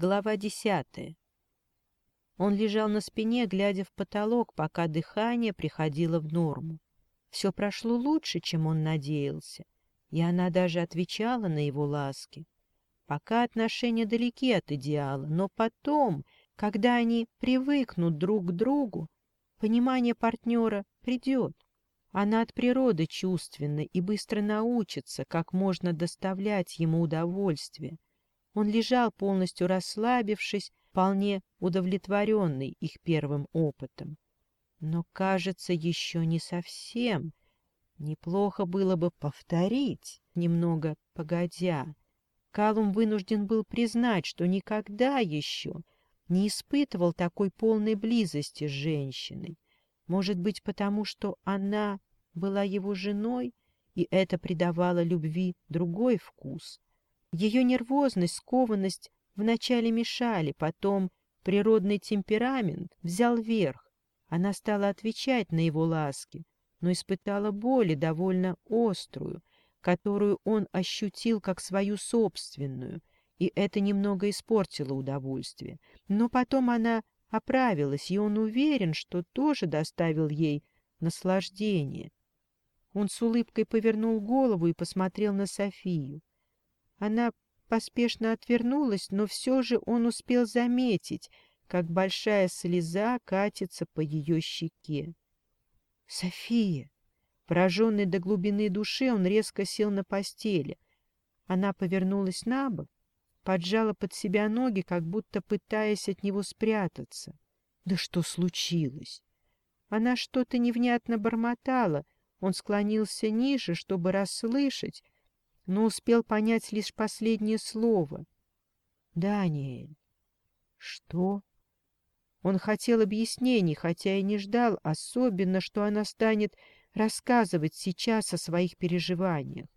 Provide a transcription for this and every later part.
Глава десятая. Он лежал на спине, глядя в потолок, пока дыхание приходило в норму. Все прошло лучше, чем он надеялся, и она даже отвечала на его ласки. Пока отношения далеки от идеала, но потом, когда они привыкнут друг к другу, понимание партнера придет. Она от природы чувственна и быстро научится, как можно доставлять ему удовольствие — он лежал, полностью расслабившись, вполне удовлетворенный их первым опытом. Но, кажется, еще не совсем. Неплохо было бы повторить, немного погодя. Калум вынужден был признать, что никогда еще не испытывал такой полной близости с женщиной. Может быть, потому что она была его женой, и это придавало любви другой вкус. Ее нервозность, скованность вначале мешали, потом природный темперамент взял верх. Она стала отвечать на его ласки, но испытала боль довольно острую, которую он ощутил как свою собственную, и это немного испортило удовольствие. Но потом она оправилась, и он уверен, что тоже доставил ей наслаждение. Он с улыбкой повернул голову и посмотрел на Софию. Она поспешно отвернулась, но все же он успел заметить, как большая слеза катится по ее щеке. «София!» Пораженный до глубины души, он резко сел на постели. Она повернулась на бок, поджала под себя ноги, как будто пытаясь от него спрятаться. «Да что случилось?» Она что-то невнятно бормотала. Он склонился ниже, чтобы расслышать, но успел понять лишь последнее слово. «Даниэль!» «Что?» Он хотел объяснений, хотя и не ждал, особенно, что она станет рассказывать сейчас о своих переживаниях.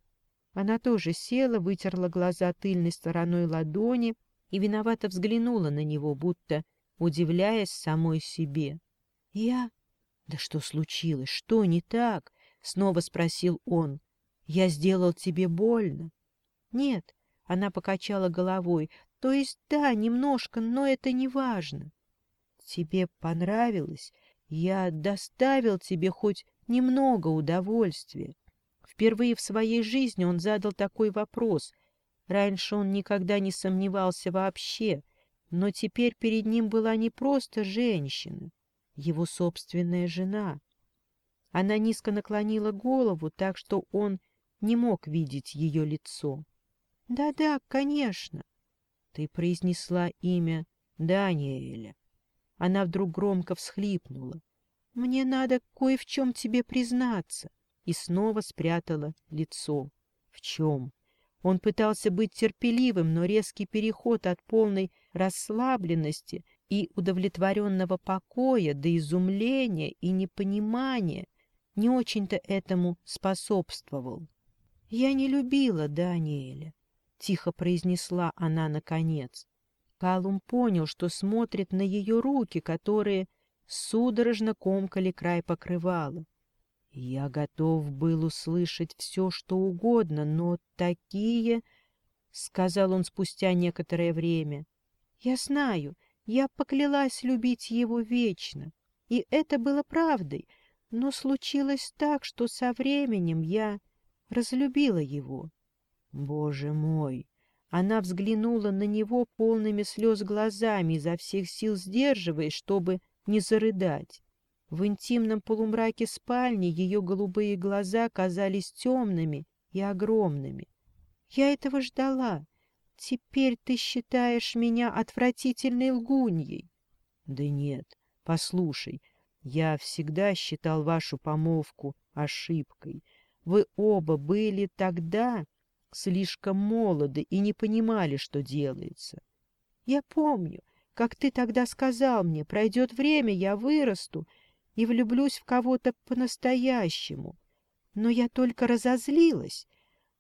Она тоже села, вытерла глаза тыльной стороной ладони и виновато взглянула на него, будто удивляясь самой себе. «Я?» «Да что случилось? Что не так?» — снова спросил он. Я сделал тебе больно. Нет, она покачала головой. То есть да, немножко, но это не важно. Тебе понравилось? Я доставил тебе хоть немного удовольствия. Впервые в своей жизни он задал такой вопрос. Раньше он никогда не сомневался вообще, но теперь перед ним была не просто женщина, его собственная жена. Она низко наклонила голову, так что он не мог видеть ее лицо. «Да-да, конечно!» Ты произнесла имя Даниэля. Она вдруг громко всхлипнула. «Мне надо кое в чем тебе признаться!» И снова спрятала лицо. «В чем?» Он пытался быть терпеливым, но резкий переход от полной расслабленности и удовлетворенного покоя до изумления и непонимания не очень-то этому способствовал. «Я не любила Даниэля», — тихо произнесла она наконец. Калум понял, что смотрит на ее руки, которые судорожно комкали край покрывала. Я готов был услышать все, что угодно, но такие... — сказал он спустя некоторое время. — Я знаю, я поклялась любить его вечно, и это было правдой, но случилось так, что со временем я разлюбила его. Боже мой! Она взглянула на него полными слез глазами, изо всех сил сдерживаясь, чтобы не зарыдать. В интимном полумраке спальни ее голубые глаза казались темными и огромными. «Я этого ждала. Теперь ты считаешь меня отвратительной лгуньей?» «Да нет, послушай, я всегда считал вашу помолвку ошибкой. Вы оба были тогда слишком молоды и не понимали, что делается. Я помню, как ты тогда сказал мне, пройдет время, я вырасту и влюблюсь в кого-то по-настоящему. Но я только разозлилась.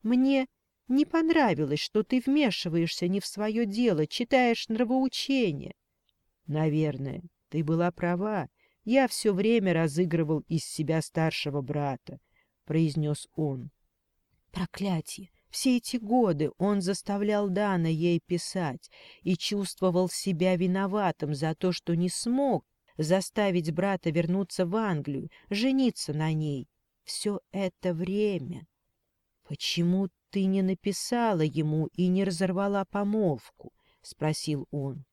Мне не понравилось, что ты вмешиваешься не в свое дело, читаешь нравоучения. Наверное, ты была права. Я все время разыгрывал из себя старшего брата произнес он. Проклятие! Все эти годы он заставлял Дана ей писать и чувствовал себя виноватым за то, что не смог заставить брата вернуться в Англию, жениться на ней. Все это время. «Почему ты не написала ему и не разорвала помолвку?» — спросил он.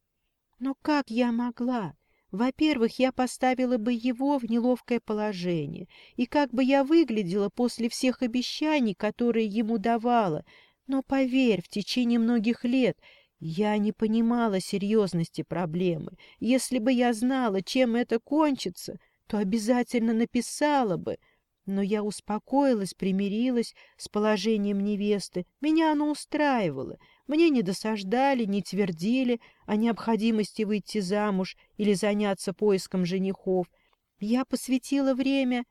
«Но как я могла? Во-первых, я поставила бы его в неловкое положение, и как бы я выглядела после всех обещаний, которые ему давала. Но, поверь, в течение многих лет я не понимала серьезности проблемы. Если бы я знала, чем это кончится, то обязательно написала бы. Но я успокоилась, примирилась с положением невесты. Меня оно устраивало — мне не досаждали, не твердили о необходимости выйти замуж или заняться поиском женихов. Я посвятила время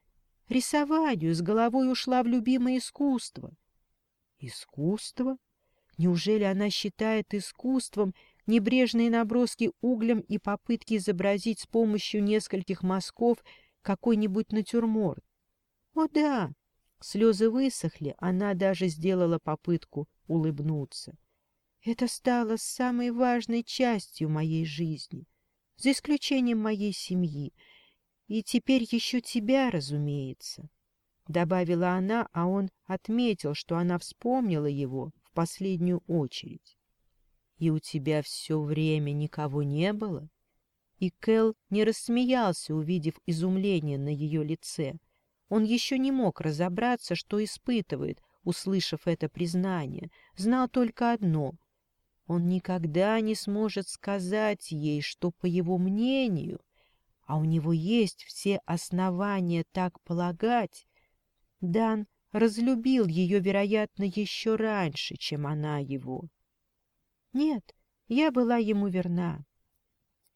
рисованию, с головой ушла в любимое искусство. Искусство? Неужели она считает искусством небрежные наброски углем и попытки изобразить с помощью нескольких мазков какой-нибудь натюрморт? О да, слезы высохли, она даже сделала попытку улыбнуться. Это стало самой важной частью моей жизни, за исключением моей семьи, и теперь еще тебя, разумеется. Добавила она, а он отметил, что она вспомнила его в последнюю очередь. И у тебя все время никого не было? И Кэл не рассмеялся, увидев изумление на ее лице. Он еще не мог разобраться, что испытывает, услышав это признание. Знал только одно — он никогда не сможет сказать ей, что, по его мнению, а у него есть все основания так полагать, Дан разлюбил ее, вероятно, еще раньше, чем она его. Нет, я была ему верна.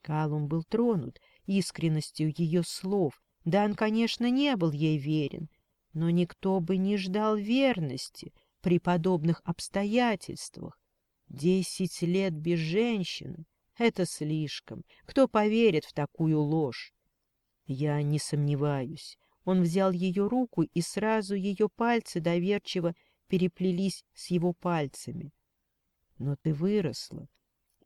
Калум был тронут искренностью ее слов. Дан, конечно, не был ей верен, но никто бы не ждал верности при подобных обстоятельствах. Десять лет без женщины — это слишком. Кто поверит в такую ложь? Я не сомневаюсь. Он взял ее руку, и сразу ее пальцы доверчиво переплелись с его пальцами. Но ты выросла,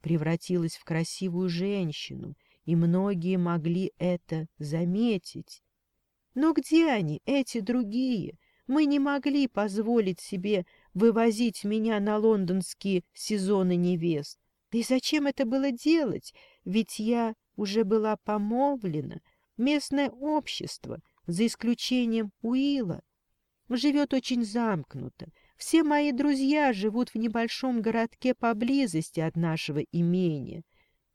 превратилась в красивую женщину, и многие могли это заметить. Но где они, эти другие? Мы не могли позволить себе вывозить меня на лондонские сезоны невест. Да и зачем это было делать? Ведь я уже была помолвлена. Местное общество, за исключением Уила, живет очень замкнуто. Все мои друзья живут в небольшом городке поблизости от нашего имения.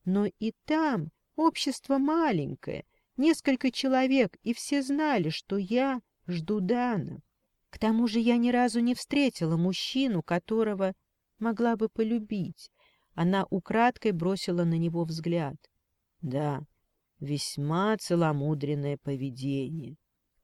Но и там общество маленькое, несколько человек, и все знали, что я жду Дана. К тому же я ни разу не встретила мужчину, которого могла бы полюбить. Она украдкой бросила на него взгляд. Да, весьма целомудренное поведение.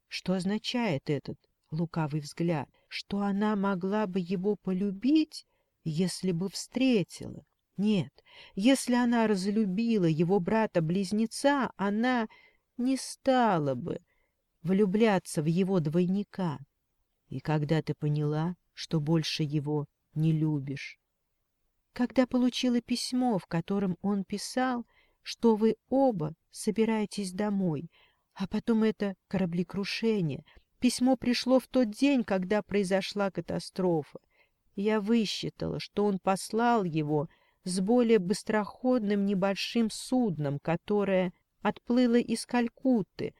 Что означает этот лукавый взгляд? Что она могла бы его полюбить, если бы встретила? Нет, если она разлюбила его брата-близнеца, она не стала бы влюбляться в его двойника. И когда ты поняла, что больше его не любишь? Когда получила письмо, в котором он писал, что вы оба собираетесь домой, а потом это кораблекрушение. Письмо пришло в тот день, когда произошла катастрофа. Я высчитала, что он послал его с более быстроходным небольшим судном, которое отплыло из Калькутты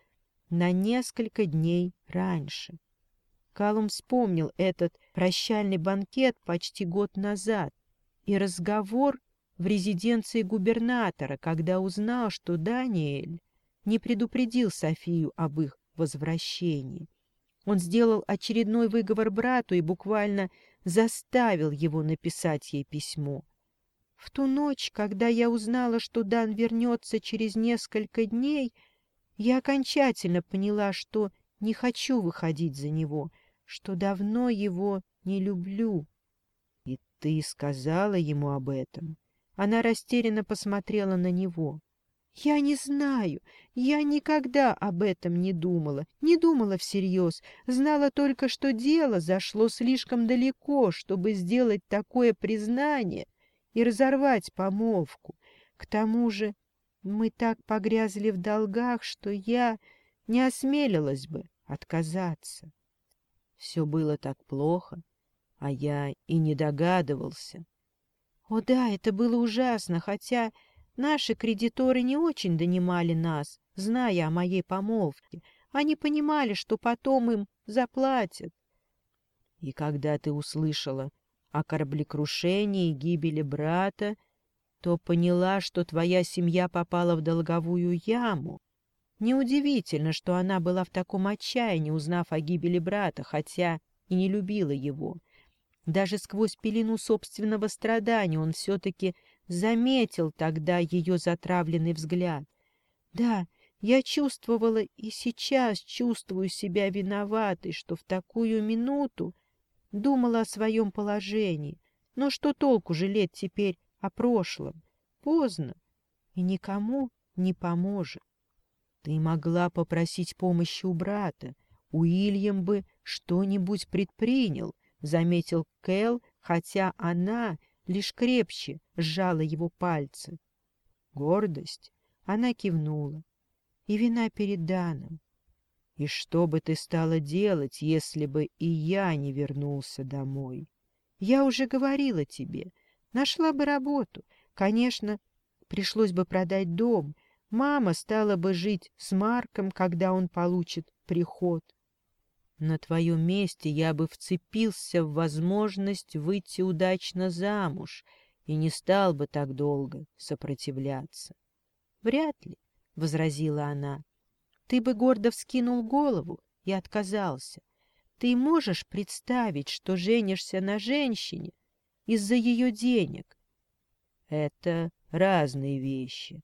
на несколько дней раньше. Калум вспомнил этот прощальный банкет почти год назад и разговор в резиденции губернатора, когда узнал, что Даниэль не предупредил Софию об их возвращении. Он сделал очередной выговор брату и буквально заставил его написать ей письмо. В ту ночь, когда я узнала, что Дан вернется через несколько дней, я окончательно поняла, что не хочу выходить за него — что давно его не люблю. — И ты сказала ему об этом? Она растерянно посмотрела на него. — Я не знаю. Я никогда об этом не думала. Не думала всерьез. Знала только, что дело зашло слишком далеко, чтобы сделать такое признание и разорвать помолвку. К тому же мы так погрязли в долгах, что я не осмелилась бы отказаться. Все было так плохо, а я и не догадывался. О да, это было ужасно, хотя наши кредиторы не очень донимали нас, зная о моей помолвке. Они понимали, что потом им заплатят. И когда ты услышала о кораблекрушении и гибели брата, то поняла, что твоя семья попала в долговую яму. Неудивительно, что она была в таком отчаянии, узнав о гибели брата, хотя и не любила его. Даже сквозь пелену собственного страдания он все-таки заметил тогда ее затравленный взгляд. Да, я чувствовала и сейчас чувствую себя виноватой, что в такую минуту думала о своем положении. Но что толку жалеть теперь о прошлом? Поздно, и никому не поможет. Ты могла попросить помощи у брата. Уильям бы что-нибудь предпринял, — заметил Кэл, хотя она лишь крепче сжала его пальцы. Гордость. Она кивнула. И вина перед Даном. И что бы ты стала делать, если бы и я не вернулся домой? Я уже говорила тебе. Нашла бы работу. Конечно, пришлось бы продать дом — Мама стала бы жить с Марком, когда он получит приход. На твоем месте я бы вцепился в возможность выйти удачно замуж и не стал бы так долго сопротивляться. — Вряд ли, — возразила она. — Ты бы гордо вскинул голову и отказался. Ты можешь представить, что женишься на женщине из-за ее денег? — Это разные вещи,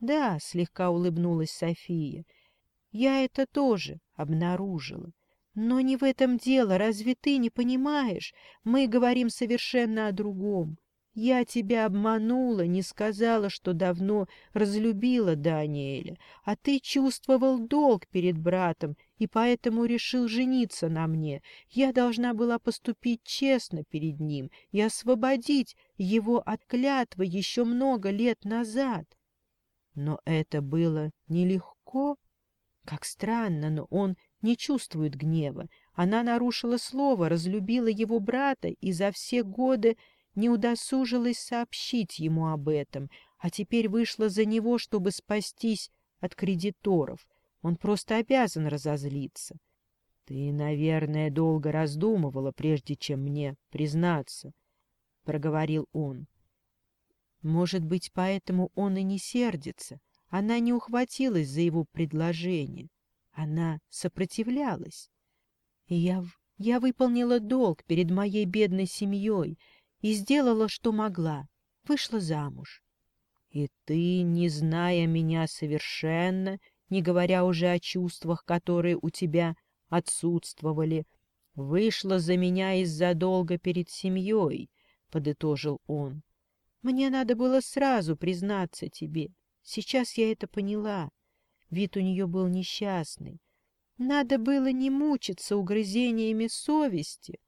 «Да», — слегка улыбнулась София, — «я это тоже обнаружила. Но не в этом дело, разве ты не понимаешь? Мы говорим совершенно о другом. Я тебя обманула, не сказала, что давно разлюбила Даниэля, а ты чувствовал долг перед братом и поэтому решил жениться на мне. Я должна была поступить честно перед ним и освободить его от клятвы еще много лет назад. Но это было нелегко. Как странно, но он не чувствует гнева. Она нарушила слово, разлюбила его брата и за все годы не удосужилась сообщить ему об этом, а теперь вышла за него, чтобы спастись от кредиторов. Он просто обязан разозлиться. «Ты, наверное, долго раздумывала, прежде чем мне признаться», — проговорил он. Может быть, поэтому он и не сердится. Она не ухватилась за его предложение. Она сопротивлялась. Я, я выполнила долг перед моей бедной семьей и сделала, что могла. Вышла замуж. И ты, не зная меня совершенно, не говоря уже о чувствах, которые у тебя отсутствовали, вышла за меня из-за долга перед семьей, — подытожил он. Мне надо было сразу признаться тебе. Сейчас я это поняла. Вид у нее был несчастный. Надо было не мучиться угрызениями совести,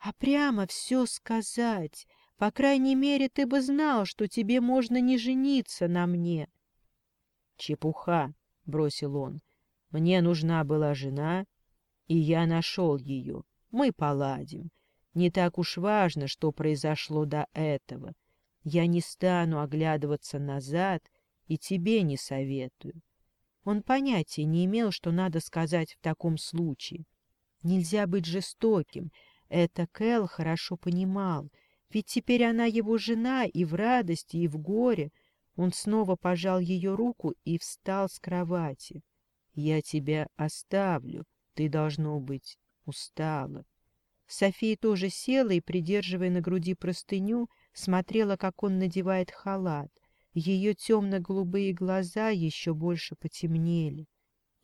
а прямо все сказать. По крайней мере, ты бы знал, что тебе можно не жениться на мне. Чепуха, — бросил он. Мне нужна была жена, и я нашел ее. Мы поладим. Не так уж важно, что произошло до этого. — я не стану оглядываться назад и тебе не советую. Он понятия не имел, что надо сказать в таком случае. Нельзя быть жестоким. Это Кэл хорошо понимал. Ведь теперь она его жена и в радости, и в горе. Он снова пожал ее руку и встал с кровати. «Я тебя оставлю. Ты, должно быть, устала». София тоже села и, придерживая на груди простыню, — смотрела, как он надевает халат. Ее темно-голубые глаза еще больше потемнели.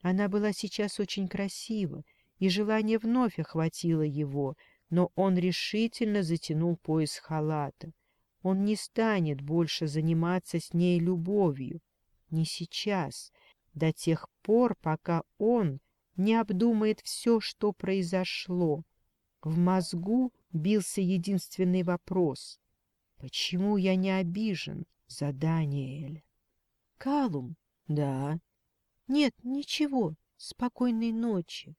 Она была сейчас очень красива, и желание вновь охватило его, но он решительно затянул пояс халата. Он не станет больше заниматься с ней любовью. Не сейчас, до тех пор, пока он не обдумает все, что произошло. В мозгу бился единственный вопрос. Почему я не обижен за Даниэль, Калум? Да. Нет, ничего. Спокойной ночи.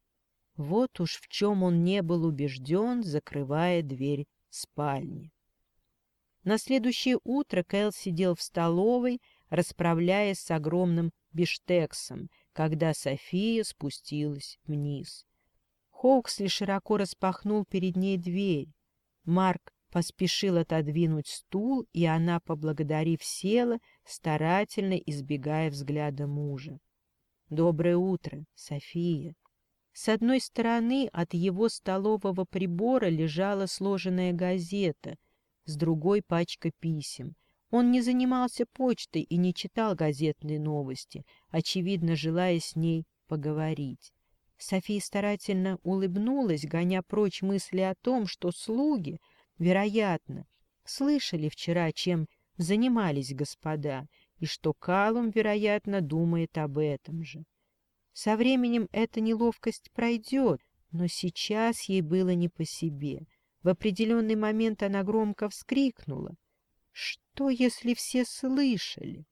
Вот уж в чем он не был убежден, закрывая дверь спальни. На следующее утро Кэл сидел в столовой, расправляясь с огромным биштексом, когда София спустилась вниз. Хоуксли широко распахнул перед ней дверь. Марк поспешил отодвинуть стул, и она, поблагодарив, села, старательно избегая взгляда мужа. «Доброе утро, София!» С одной стороны от его столового прибора лежала сложенная газета, с другой — пачка писем. Он не занимался почтой и не читал газетные новости, очевидно, желая с ней поговорить. София старательно улыбнулась, гоня прочь мысли о том, что слуги — вероятно, слышали вчера, чем занимались господа, и что Калум, вероятно, думает об этом же. Со временем эта неловкость пройдет, но сейчас ей было не по себе. В определенный момент она громко вскрикнула. Что, если все слышали?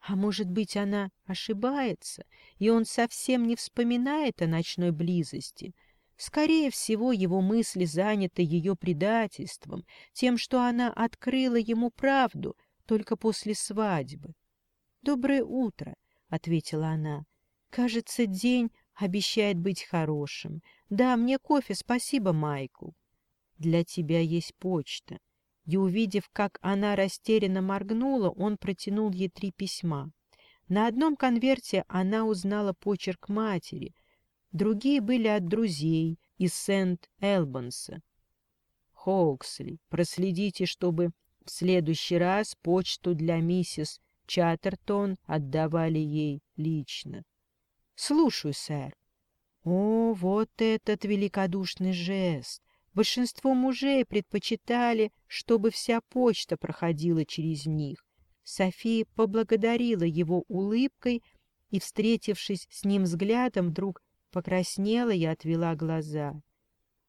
А может быть, она ошибается, и он совсем не вспоминает о ночной близости — Скорее всего, его мысли заняты ее предательством, тем, что она открыла ему правду только после свадьбы. «Доброе утро», — ответила она. «Кажется, день обещает быть хорошим. Да, мне кофе, спасибо, Майку. «Для тебя есть почта». И, увидев, как она растерянно моргнула, он протянул ей три письма. На одном конверте она узнала почерк матери — другие были от друзей из Сент-Элбанса. Хоуксли, проследите, чтобы в следующий раз почту для миссис Чаттертон отдавали ей лично. — Слушаю, сэр. О, вот этот великодушный жест! Большинство мужей предпочитали, чтобы вся почта проходила через них. София поблагодарила его улыбкой и, встретившись с ним взглядом, вдруг Покраснела и отвела глаза.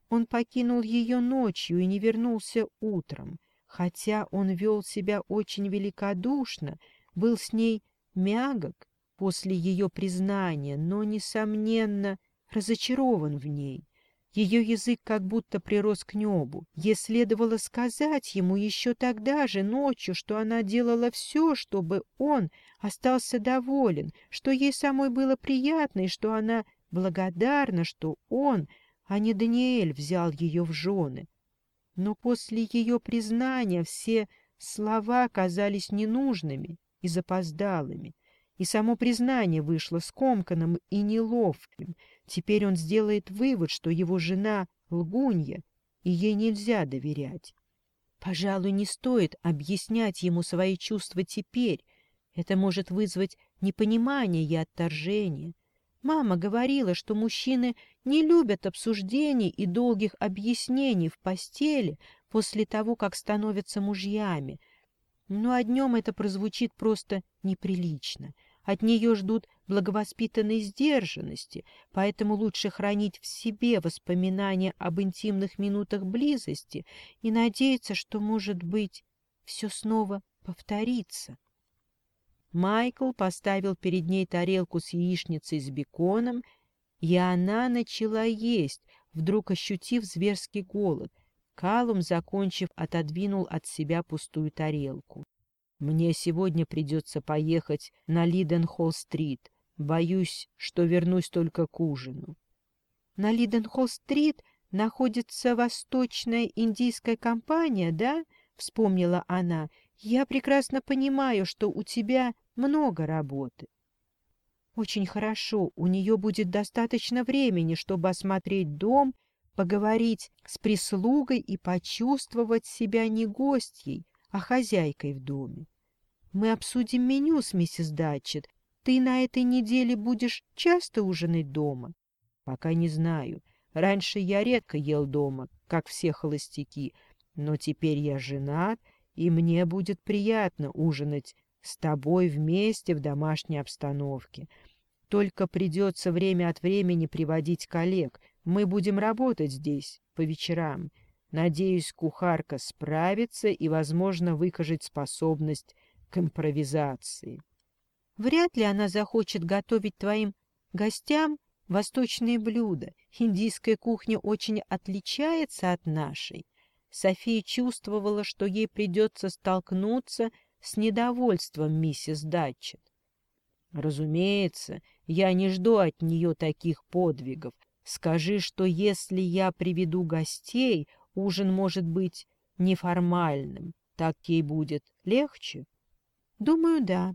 Он покинул ее ночью и не вернулся утром, хотя он вел себя очень великодушно, был с ней мягок после ее признания, но, несомненно, разочарован в ней. Ее язык как будто прирос к небу. Ей следовало сказать ему еще тогда же, ночью, что она делала все, чтобы он остался доволен, что ей самой было приятно и что она благодарна, что он, а не Даниэль, взял ее в жены. Но после ее признания все слова казались ненужными и запоздалыми, и само признание вышло скомканным и неловким. Теперь он сделает вывод, что его жена — лгунья, и ей нельзя доверять. Пожалуй, не стоит объяснять ему свои чувства теперь. Это может вызвать непонимание и отторжение. Мама говорила, что мужчины не любят обсуждений и долгих объяснений в постели после того, как становятся мужьями. Но о днем это прозвучит просто неприлично. От нее ждут благовоспитанной сдержанности, поэтому лучше хранить в себе воспоминания об интимных минутах близости и надеяться, что, может быть, все снова повторится. Майкл поставил перед ней тарелку с яичницей с беконом, и она начала есть, вдруг ощутив зверский голод. Калум, закончив, отодвинул от себя пустую тарелку. «Мне сегодня придется поехать на Лиденхолл-стрит. Боюсь, что вернусь только к ужину». «На Лиденхолл-стрит находится восточная индийская компания, да?» — вспомнила она я прекрасно понимаю, что у тебя много работы. Очень хорошо, у нее будет достаточно времени, чтобы осмотреть дом, поговорить с прислугой и почувствовать себя не гостьей, а хозяйкой в доме. Мы обсудим меню с миссис Датчет. Ты на этой неделе будешь часто ужинать дома? Пока не знаю. Раньше я редко ел дома, как все холостяки, но теперь я женат — и мне будет приятно ужинать с тобой вместе в домашней обстановке. Только придется время от времени приводить коллег. Мы будем работать здесь по вечерам. Надеюсь, кухарка справится и, возможно, выкажет способность к импровизации. Вряд ли она захочет готовить твоим гостям восточные блюда. Индийская кухня очень отличается от нашей. София чувствовала, что ей придется столкнуться с недовольством миссис Датчет. «Разумеется, я не жду от нее таких подвигов. Скажи, что если я приведу гостей, ужин может быть неформальным. Так ей будет легче?» «Думаю, да».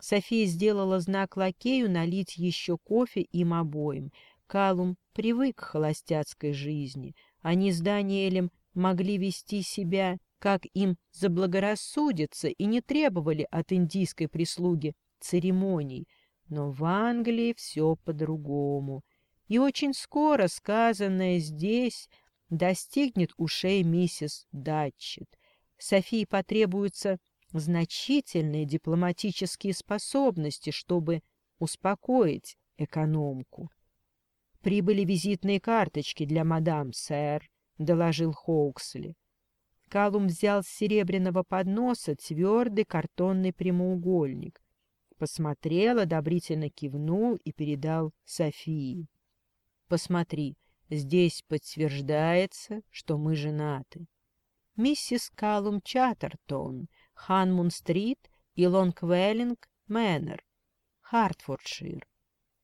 София сделала знак лакею налить еще кофе им обоим. Калум привык к холостяцкой жизни. Они с Даниэлем могли вести себя, как им заблагорассудится, и не требовали от индийской прислуги церемоний. Но в Англии все по-другому. И очень скоро сказанное здесь достигнет ушей миссис Датчет. Софии потребуются значительные дипломатические способности, чтобы успокоить экономку. Прибыли визитные карточки для мадам, сэр доложил Хоуксли. Калум взял с серебряного подноса твердый картонный прямоугольник, посмотрел, одобрительно кивнул и передал Софии. «Посмотри, здесь подтверждается, что мы женаты. Миссис Калум Чаттертон, Ханмун-стрит и Лонгвеллинг Мэннер, Хартфордшир.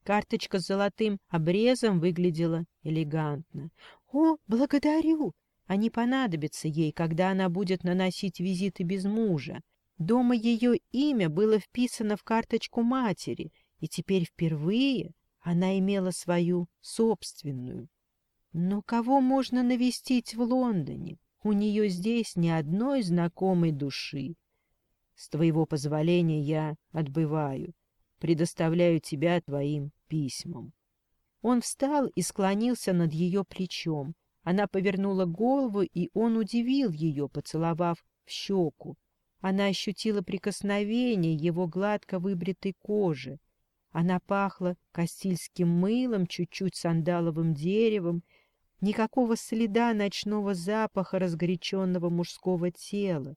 Карточка с золотым обрезом выглядела элегантно. «О, благодарю!» а Они понадобятся ей, когда она будет наносить визиты без мужа. Дома ее имя было вписано в карточку матери, и теперь впервые она имела свою собственную. Но кого можно навестить в Лондоне? У нее здесь ни одной знакомой души. С твоего позволения я отбываю, предоставляю тебя твоим письмам. Он встал и склонился над ее плечом. Она повернула голову, и он удивил ее, поцеловав в щеку. Она ощутила прикосновение его гладко выбритой кожи. Она пахла кастильским мылом, чуть-чуть сандаловым деревом. Никакого следа ночного запаха разгоряченного мужского тела.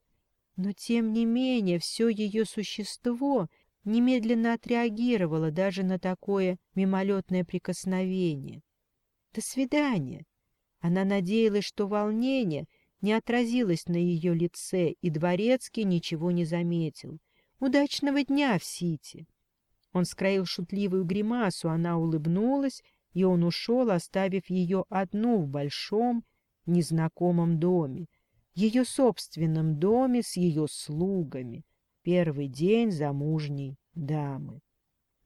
Но, тем не менее, все ее существо — немедленно отреагировала даже на такое мимолетное прикосновение. «До свидания!» Она надеялась, что волнение не отразилось на ее лице, и Дворецкий ничего не заметил. «Удачного дня в Сити!» Он скроил шутливую гримасу, она улыбнулась, и он ушел, оставив ее одну в большом, незнакомом доме, ее собственном доме с ее слугами — Первый день замужней дамы.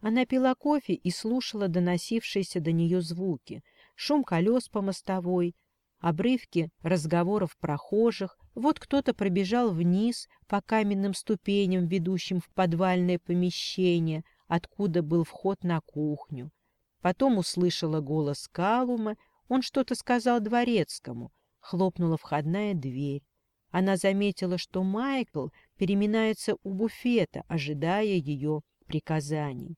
Она пила кофе и слушала доносившиеся до нее звуки, шум колес по мостовой, обрывки разговоров прохожих, вот кто-то пробежал вниз по каменным ступеням, ведущим в подвальное помещение, откуда был вход на кухню. Потом услышала голос Калума, он что-то сказал дворецкому, хлопнула входная дверь. Она заметила, что Майкл переминается у буфета, ожидая ее приказаний.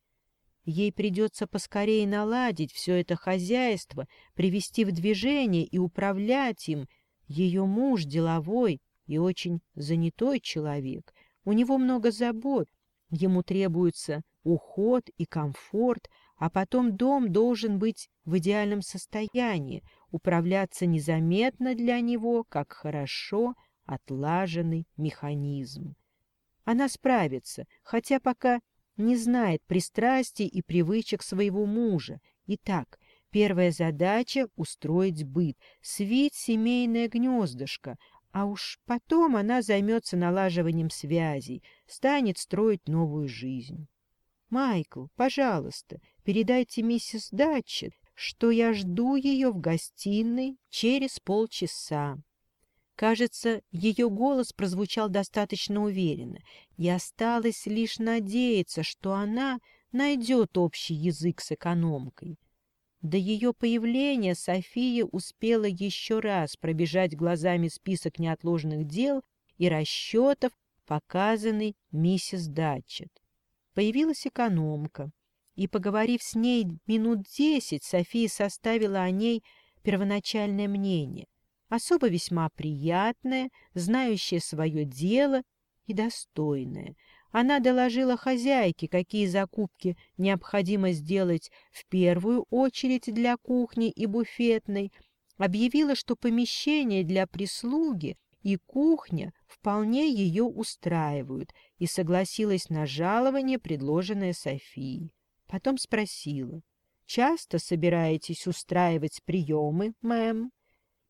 Ей придется поскорее наладить все это хозяйство, привести в движение и управлять им. Ее муж деловой и очень занятой человек. У него много забот. Ему требуется уход и комфорт, а потом дом должен быть в идеальном состоянии, управляться незаметно для него, как хорошо – отлаженный механизм. Она справится, хотя пока не знает пристрастий и привычек своего мужа. Итак, первая задача — устроить быт, свить семейное гнездышко, а уж потом она займется налаживанием связей, станет строить новую жизнь. «Майкл, пожалуйста, передайте миссис Датчет, что я жду ее в гостиной через полчаса. Кажется, ее голос прозвучал достаточно уверенно, и осталось лишь надеяться, что она найдет общий язык с экономкой. До ее появления София успела еще раз пробежать глазами список неотложных дел и расчетов, показанный миссис Датчет. Появилась экономка, и, поговорив с ней минут десять, София составила о ней первоначальное мнение. Особо весьма приятная, знающая свое дело и достойная. Она доложила хозяйке, какие закупки необходимо сделать в первую очередь для кухни и буфетной, объявила, что помещение для прислуги и кухня вполне ее устраивают, и согласилась на жалование, предложенное Софией. Потом спросила, «Часто собираетесь устраивать приемы, мэм?»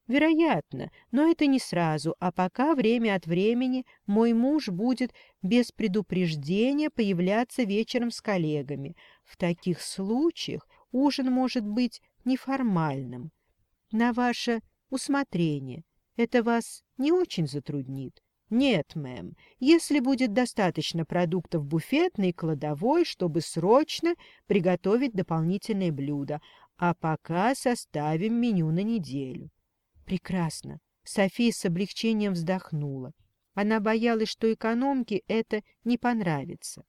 Вероятно, но это не сразу, а пока время от времени мой муж будет без предупреждения появляться вечером с коллегами. В таких случаях ужин может быть неформальным. На ваше усмотрение. Это вас не очень затруднит? Нет, мэм. Если будет достаточно продуктов буфетной и кладовой, чтобы срочно приготовить дополнительное блюдо. а пока составим меню на неделю. Прекрасно. София с облегчением вздохнула. Она боялась, что экономке это не понравится.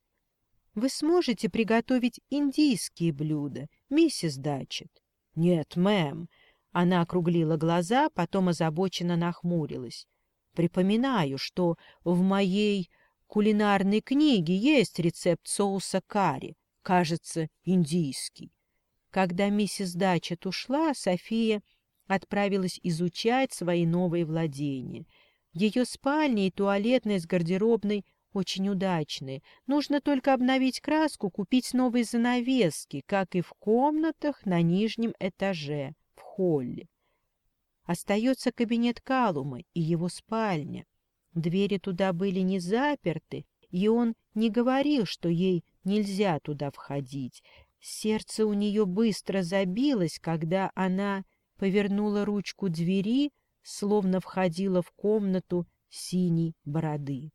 «Вы сможете приготовить индийские блюда, миссис Дачет?» «Нет, мэм». Она округлила глаза, потом озабоченно нахмурилась. «Припоминаю, что в моей кулинарной книге есть рецепт соуса карри, кажется, индийский». Когда миссис Дачет ушла, София отправилась изучать свои новые владения. Ее спальня и туалетная с гардеробной очень удачные. Нужно только обновить краску, купить новые занавески, как и в комнатах на нижнем этаже, в холле. Остается кабинет Калума и его спальня. Двери туда были не заперты, и он не говорил, что ей нельзя туда входить. Сердце у нее быстро забилось, когда она повернула ручку двери, словно входила в комнату синей бороды.